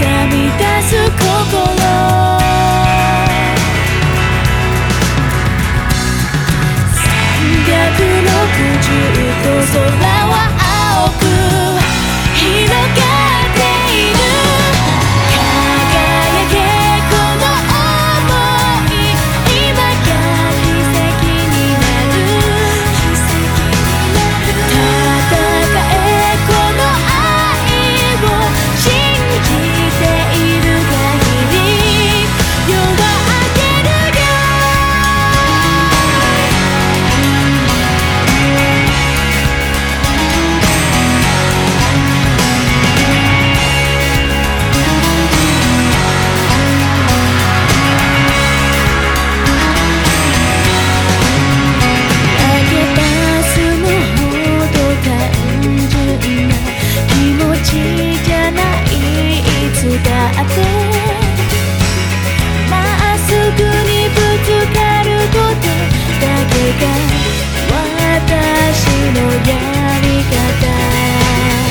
camino. のやり方。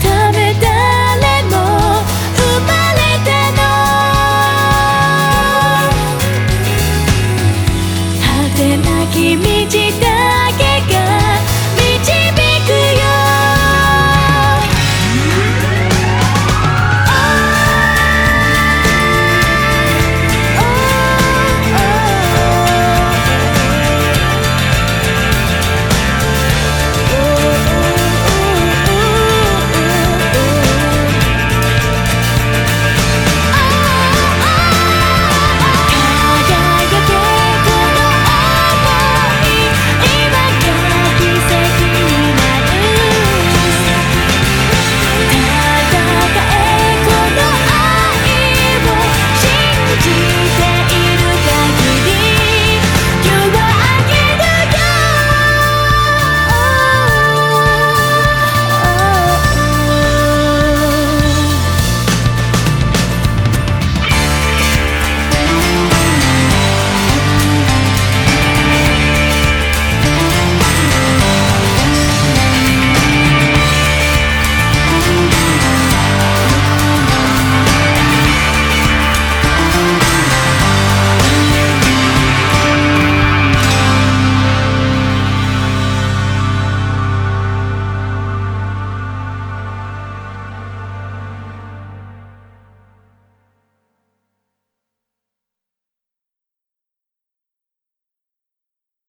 ため誰も生まれたの。てなきだ